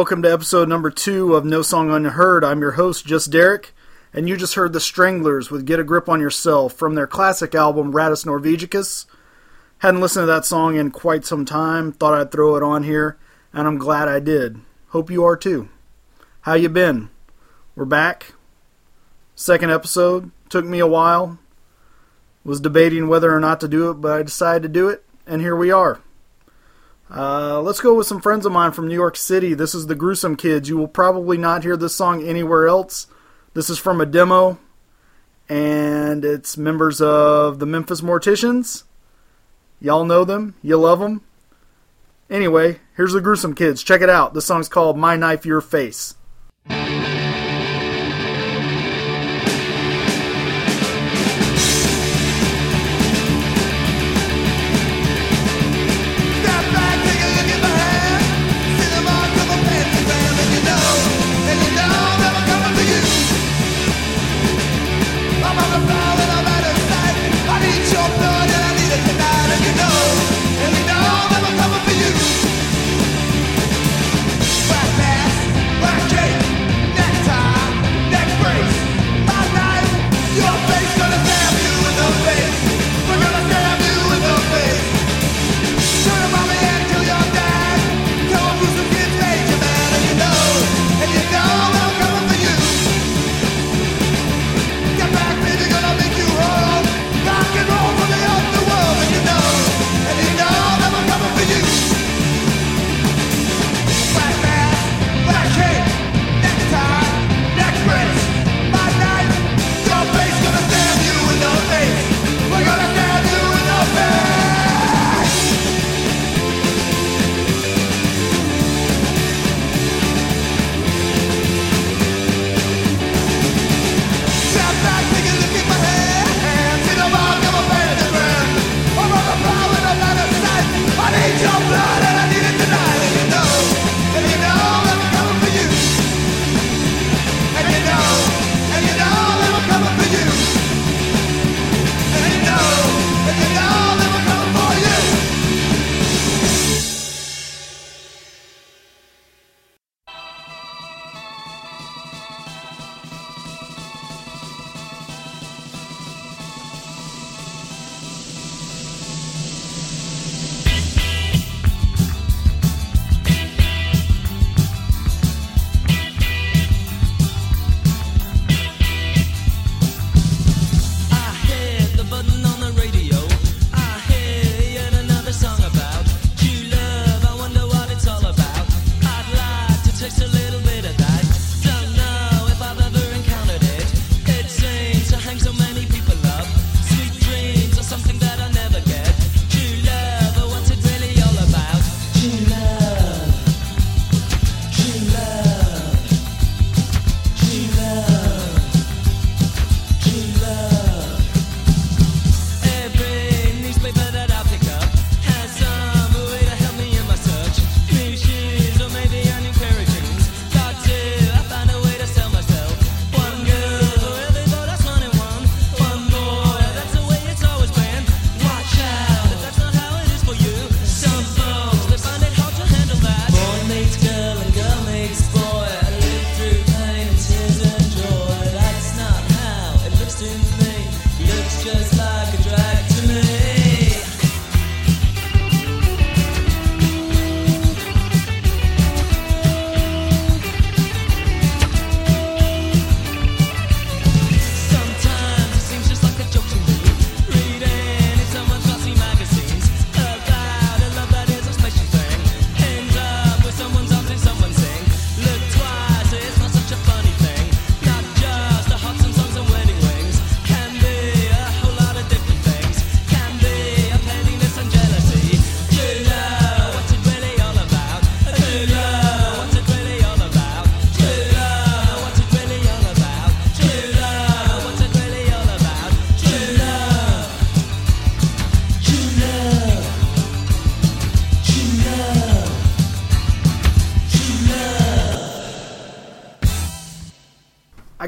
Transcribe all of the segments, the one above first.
welcome to episode number two of No Song Unheard. I'm your host, Just Derek, and you just heard the Stranglers with Get a Grip on Yourself from their classic album, Rattus Norvegicus. Hadn't listened to that song in quite some time, thought I'd throw it on here, and I'm glad I did. Hope you are too. How you been? We're back. Second episode. Took me a while. Was debating whether or not to do it, but I decided to do it, and here we are. Uh, let's go with some friends of mine from New York City. This is the Gruesome Kids. You will probably not hear this song anywhere else. This is from a demo, and it's members of the Memphis Morticians. Y'all know them. You love them. Anyway, here's the Gruesome Kids. Check it out. This song's called My Knife, Your Face.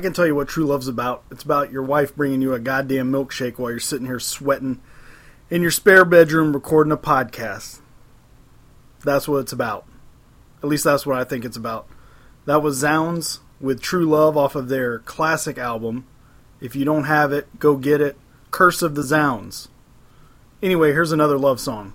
I can tell you what true love's about. It's about your wife bringing you a goddamn milkshake while you're sitting here sweating in your spare bedroom recording a podcast. That's what it's about. At least that's what I think it's about. That was Zounds with True Love off of their classic album. If you don't have it, go get it. Curse of the Zounds. Anyway, here's another love song.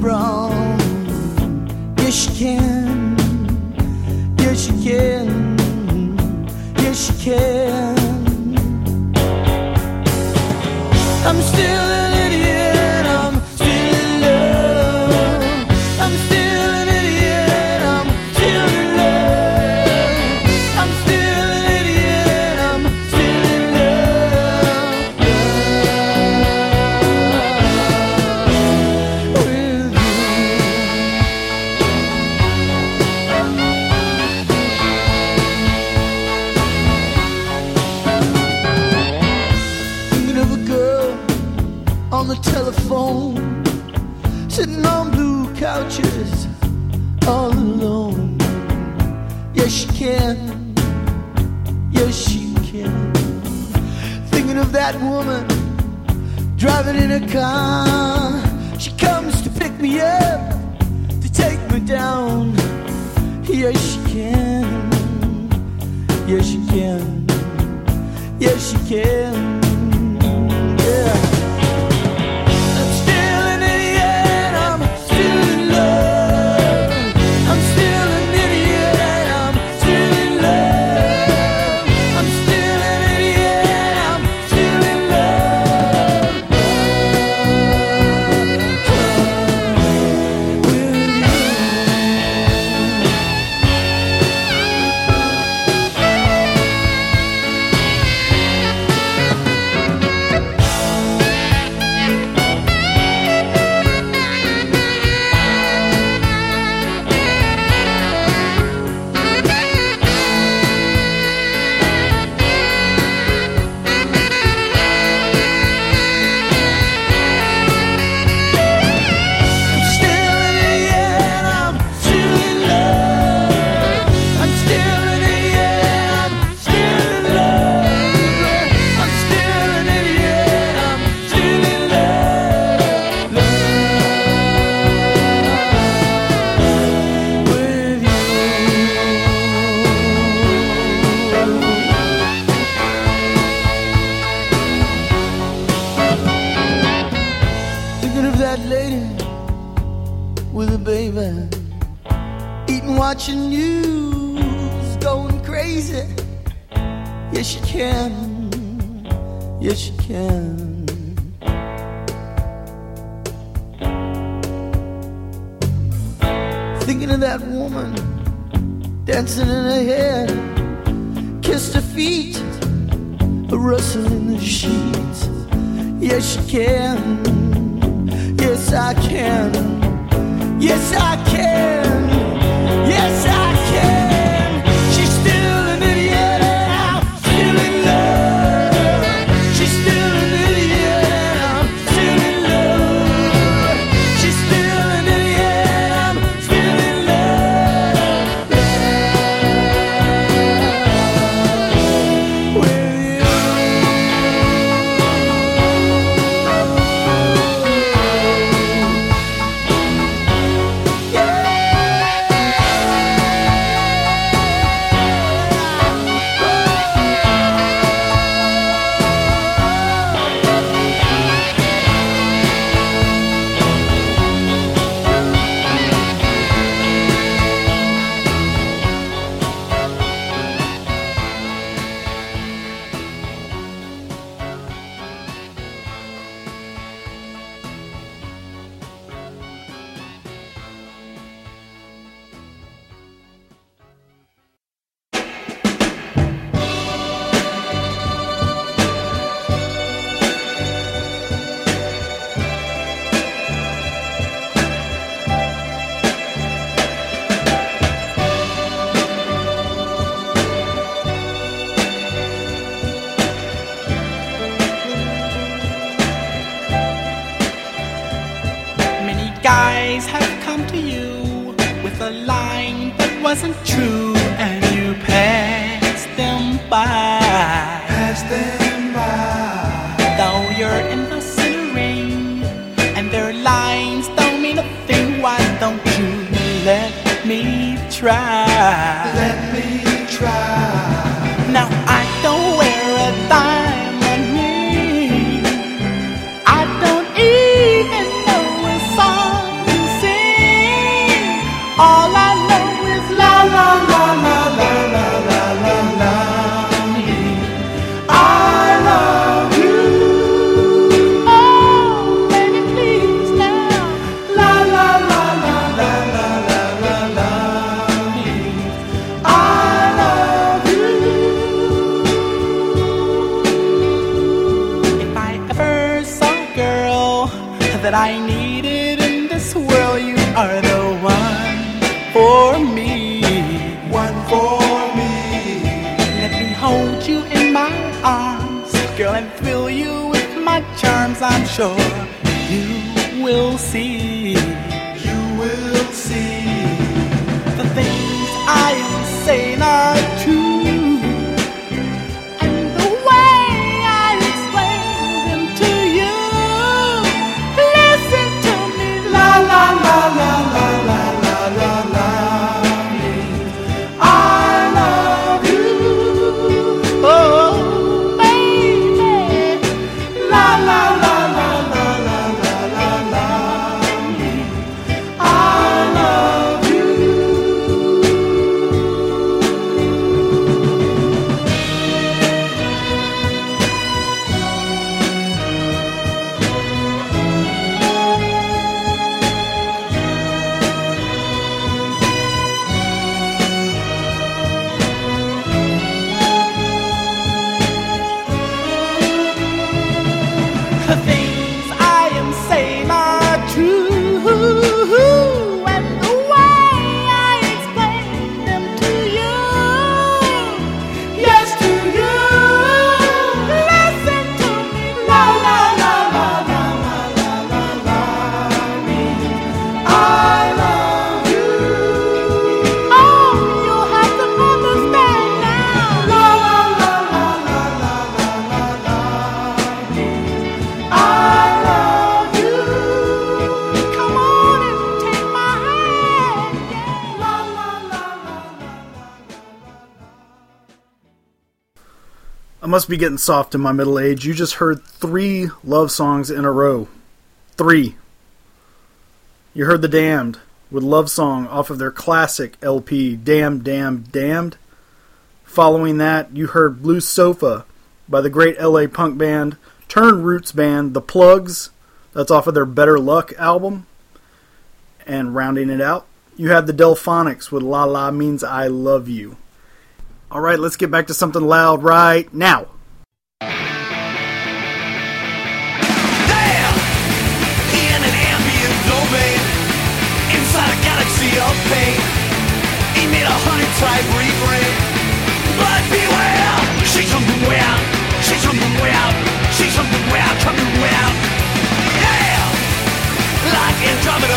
brown. Yes, you can. Yes, you can. Yes, you can. I'm still. driving in a car. She comes to pick me up, to take me down. Yes, she can. Yes, she can. Yes, she can. Must be getting soft in my middle age. You just heard three love songs in a row. Three. You heard The Damned, with Love Song off of their classic LP, Damn, Damn, Damned. Following that, you heard Blue Sofa by the great LA punk band, Turn roots band, The Plugs. That's off of their Better Luck album. And rounding it out, you had the Delphonics with La La Means I Love You. All right, let's get back to something loud right now. Damn! In an ambient domain, inside a galaxy of pain, emit a hundred type refrain. Beware, she's she's she's. Yeah! Like Andromeda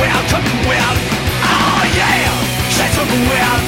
way out, coming way out. Oh yeah! She's something way out.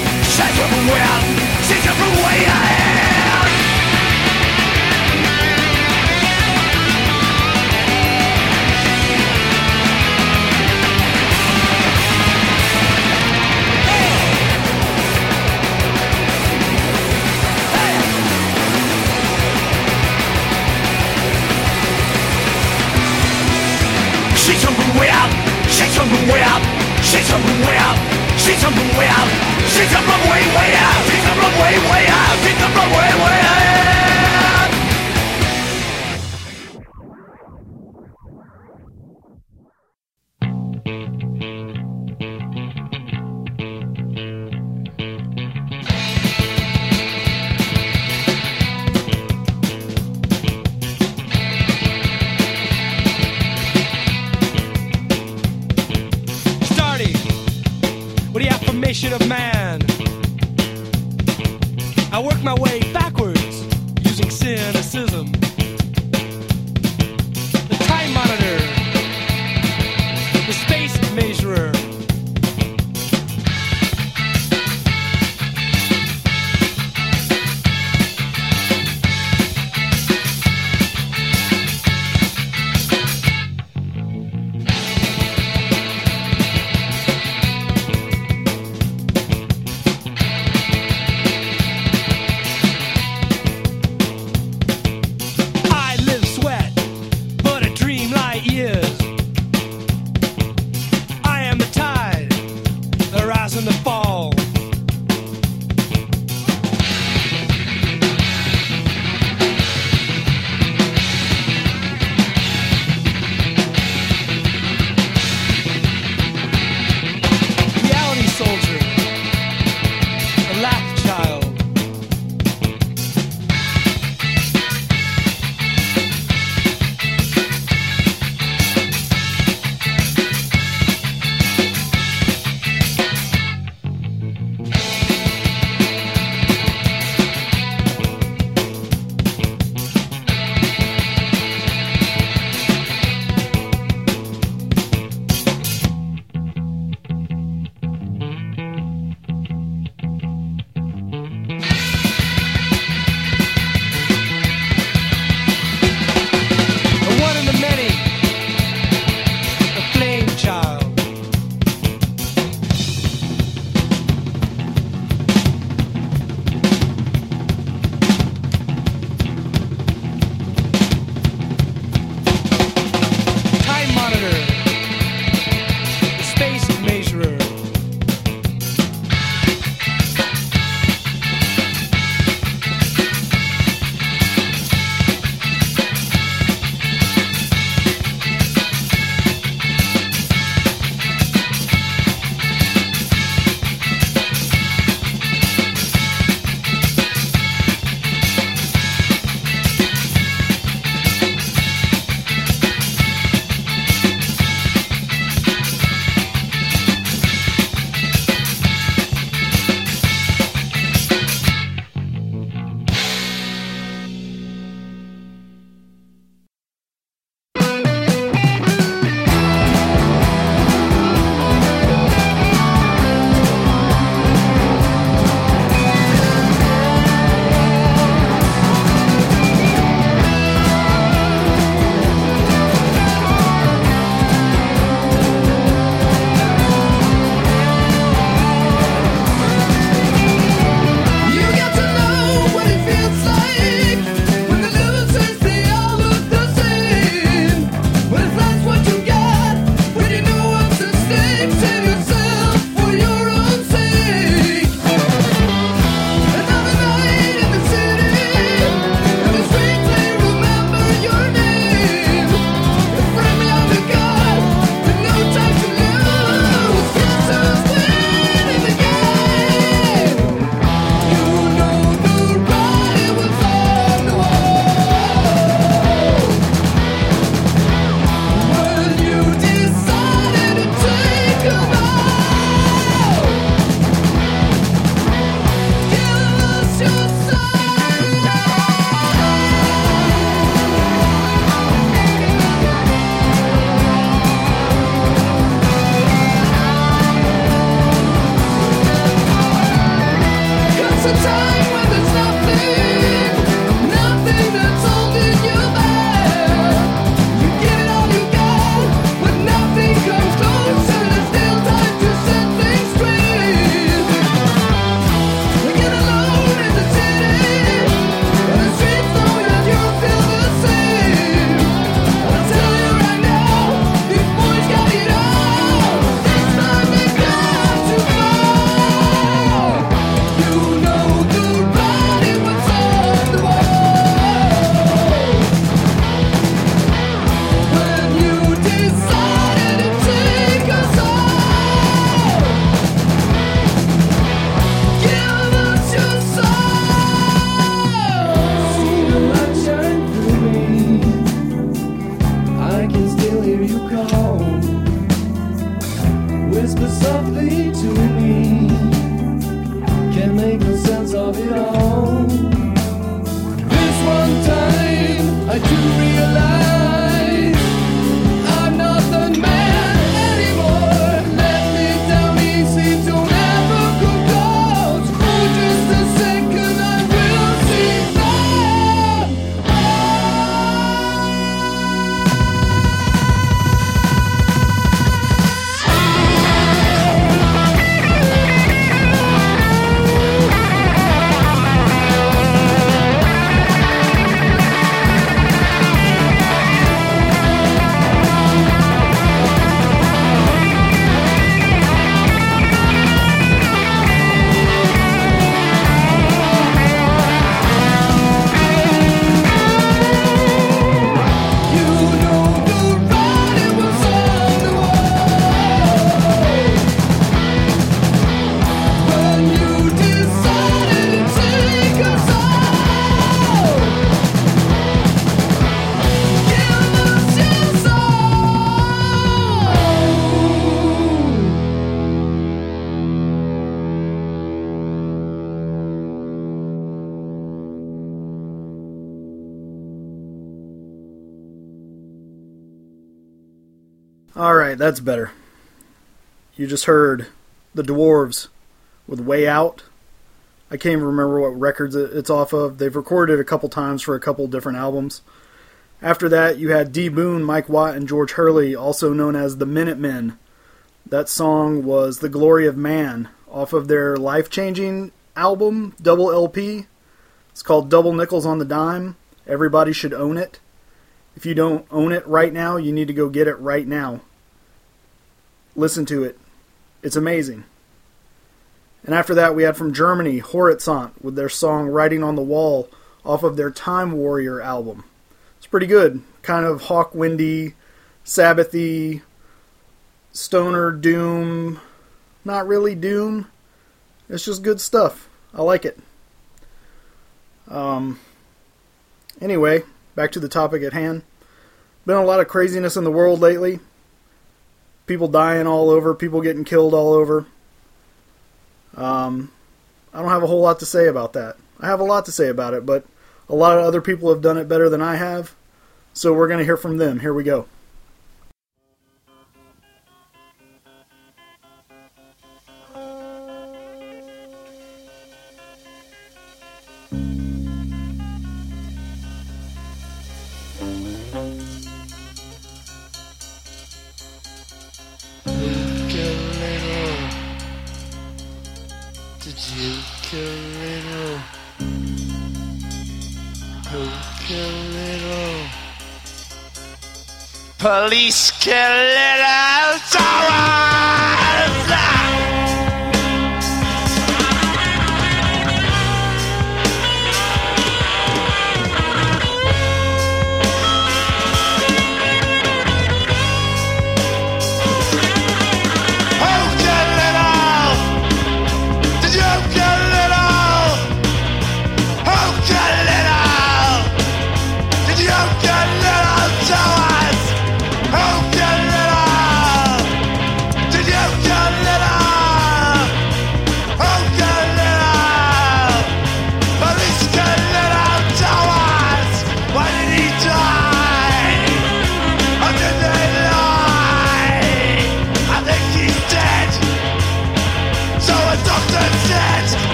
Right, that's better. You just heard the Dwarves with Way Out. I can't even remember what records it's off of. They've recorded a couple times for a couple different albums. After that, you had D. Boon, Mike Watt, and George Hurley, also known as the Minutemen. That song was The Glory of Man off of their life changing album, Double LP. It's called Double Nickels on the Dime. Everybody should own it. If you don't own it right now, you need to go get it right now. Listen to it. It's amazing. And after that, we had from Germany, Horisont, with their song Writing on the Wall off of their Time Warrior album. It's pretty good. Kind of Hawkwindy, Sabbathy, stoner doom. Not really doom. It's just good stuff. I like it. Um, anyway, back to the topic at hand. Been a lot of craziness in the world lately. People dying all over, people getting killed all over. Um, I don't have a whole lot to say about that. I have a lot to say about it, but a lot of other people have done it better than I have. So we're going to hear from them. Here we go. Police kill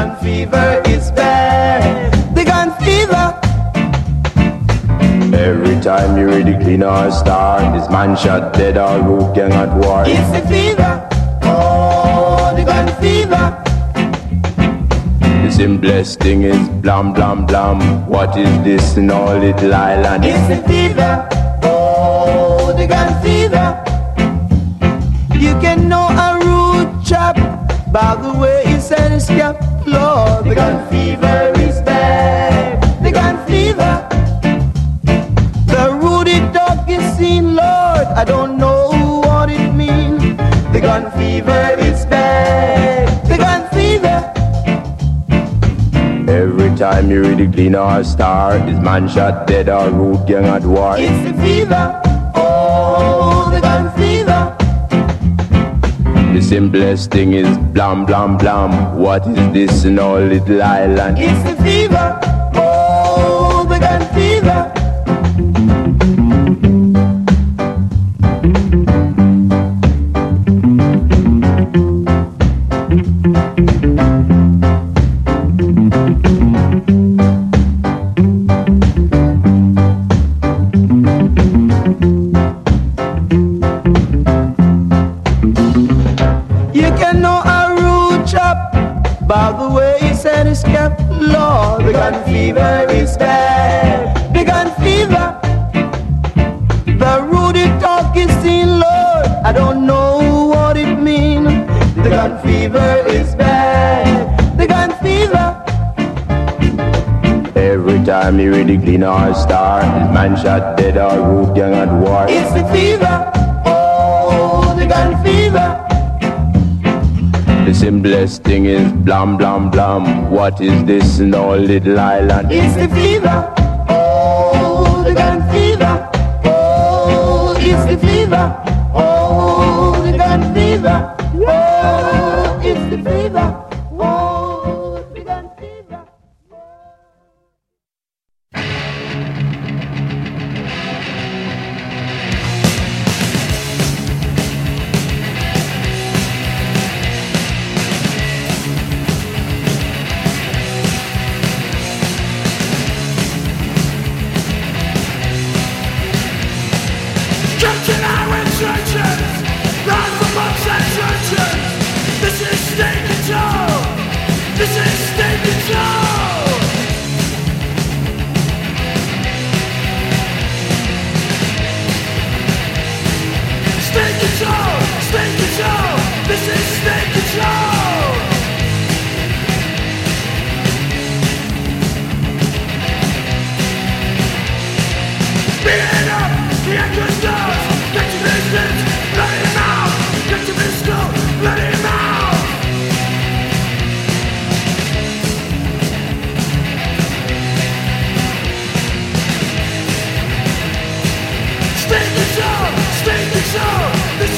gun fever is bad. The gun fever. Every time you read the Gleaner star, this man shot dead or root gang at war. It's the fever. Oh, the gun fever. The simplest thing is blam blam blam. What is this in all little island? It's the fever. Oh, the gun fever. You can know a rude chap by the way he said his cap. Lord, the gun fever is bad. The gun fever. The rooty dog is seen, Lord. I don't know what it means. The gun fever is bad. The gun fever. Every time you read the Gleaner star, this man shot dead or root gang at war. It's the fever. Oh, the gun fever. The simplest thing is blam blam blam. What is this in all little island? It's fever is bad. The gun fever. Every time you read the Gleaner star, man shot dead or root gang at war. It's the fever. Oh, the gun fever. The simplest thing is blam blam blam. What is this in all little island? It's the fever. Oh, the gun fever. Oh, it's the fever. Oh, the gun fever.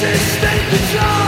resisting the charge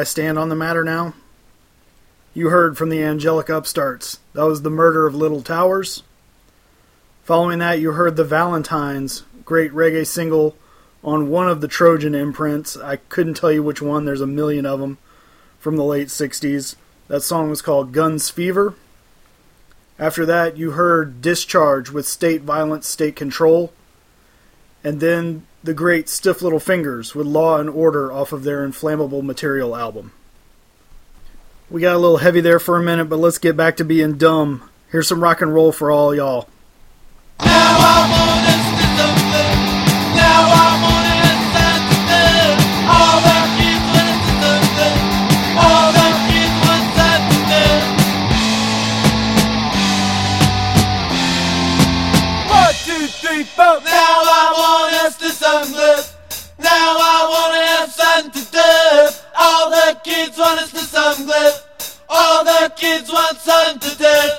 I stand on the matter now? You heard from the angelic upstarts. That was the murder of Liddle Towers. Following that, you heard the Valentines, great reggae single on one of the Trojan imprints. I couldn't tell you which one, there's a million of them from the late 60s. That song was called Guns Fever. After that, you heard Discharge with State Violence, State Control and then the great Stiff Little Fingers with Law and Order off of their Inflammable Material album. We got a little heavy there for a minute, but let's get back to being dumb. Here's some rock and roll for all y'all. honest to some glib. All the kids want sun to dip.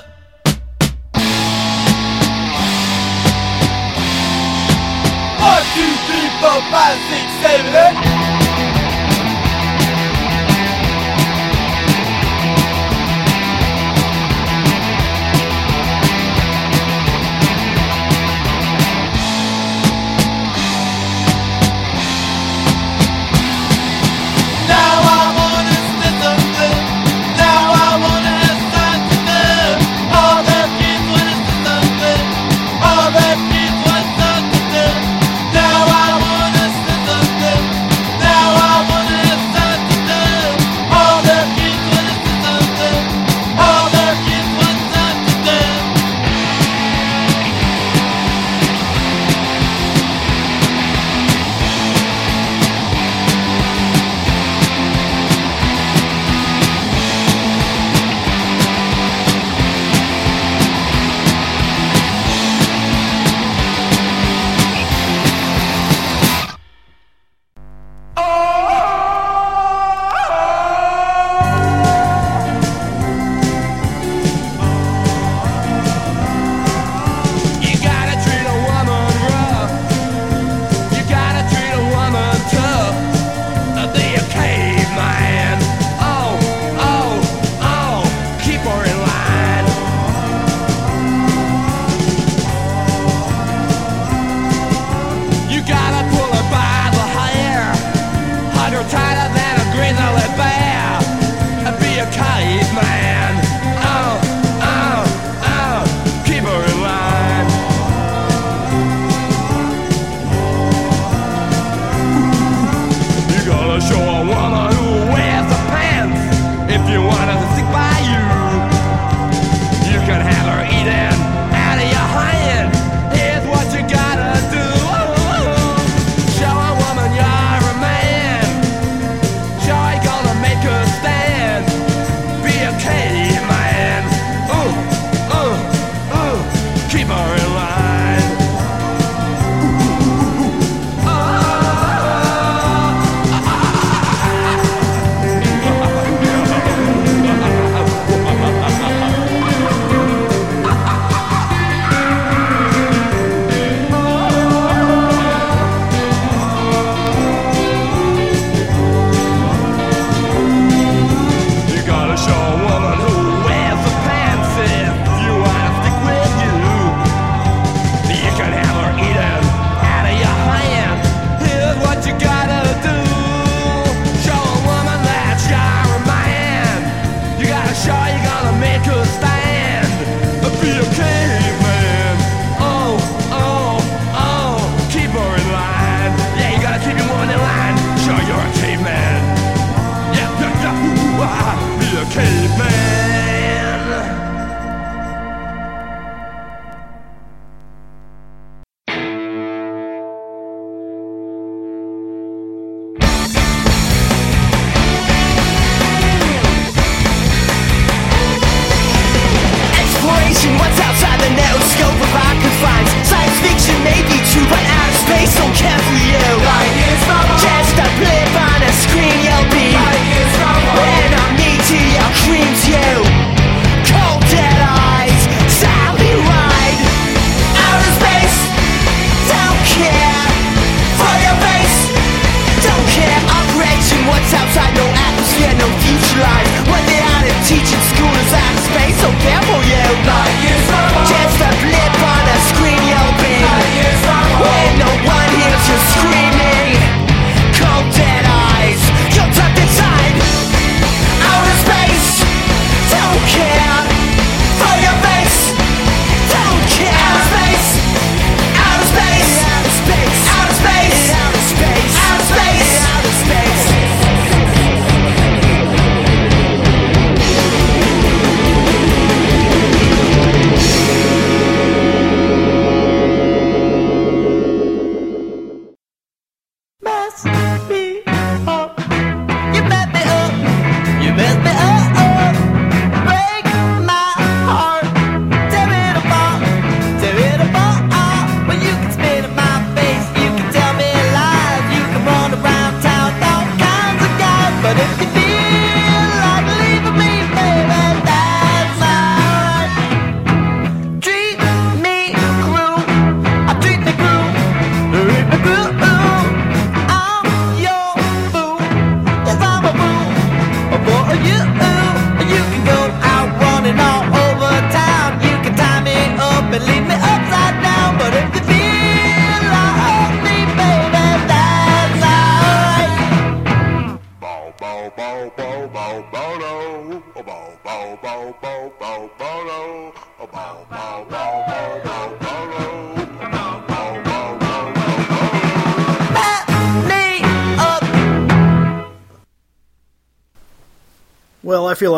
One, two, three, four, five, six, seven, eight.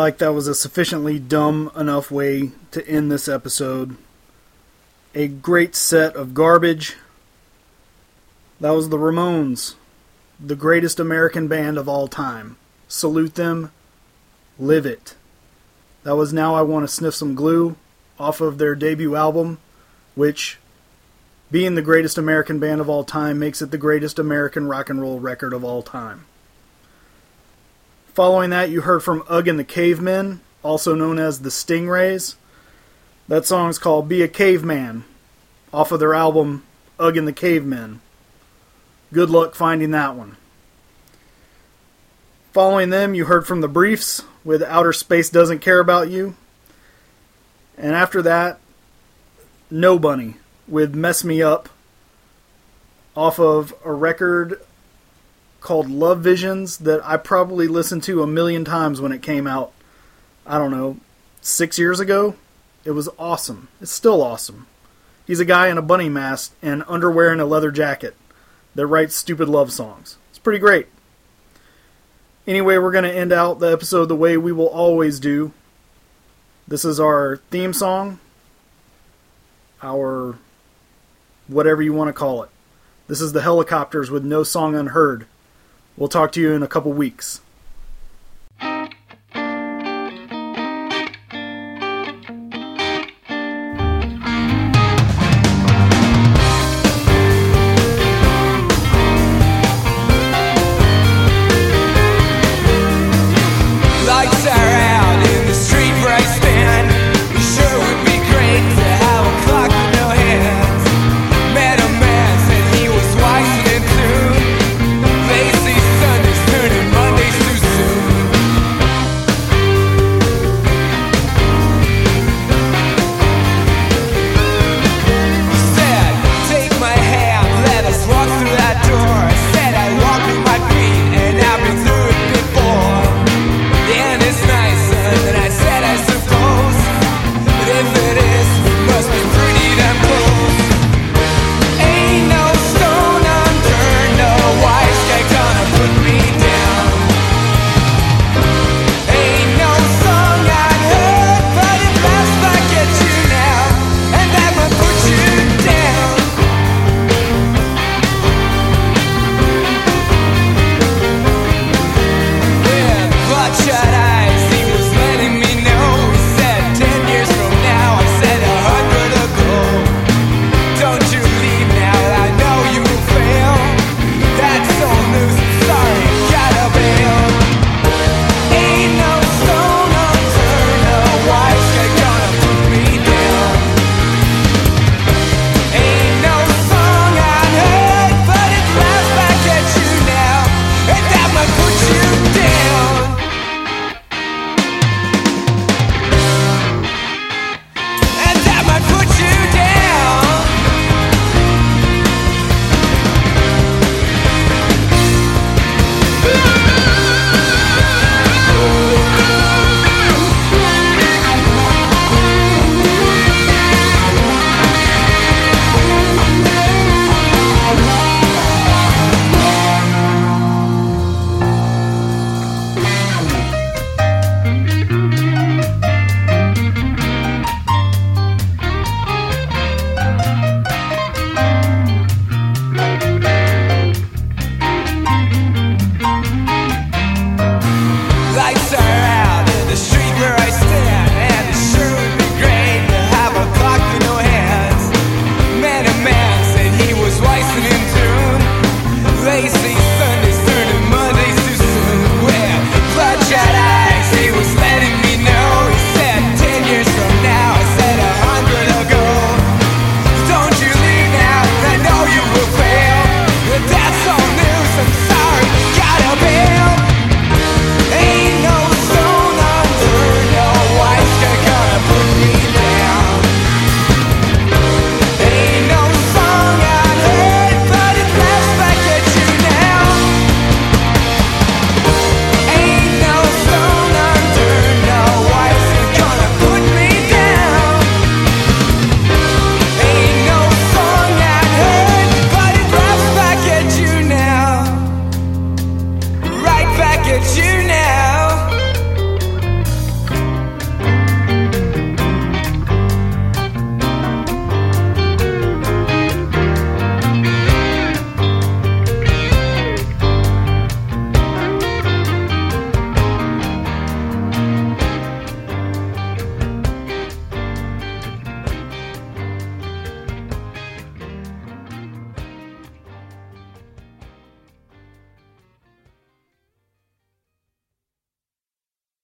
Like that was a sufficiently dumb enough way to end this episode. A great set of garbage. That was the Ramones, the greatest American band of all time. Salute them. Live it. That was Now I Want to Sniff Some Glue off of their debut album, which, being the greatest American band of all time, makes it the greatest American rock and roll record of all time. Following that, you heard from Ugg and the Cavemen, also known as the Stingrays. That song's called Be a Caveman, off of their album Ugg and the Cavemen. Good luck finding that one. Following them, you heard from the Briefs with Outer Space Doesn't Care About You. And after that, Nobunny with Mess Me Up, off of a record called Love Visions that I probably listened to a million times when it came out. I don't know, six years ago. It was awesome. It's still awesome. He's a guy in a bunny mask and underwear and a leather jacket that writes stupid love songs. It's pretty great. Anyway, we're going to end out the episode the way we will always do. This is our theme song, our whatever you want to call it. This is the helicopters with no song unheard. We'll talk to you in a couple weeks.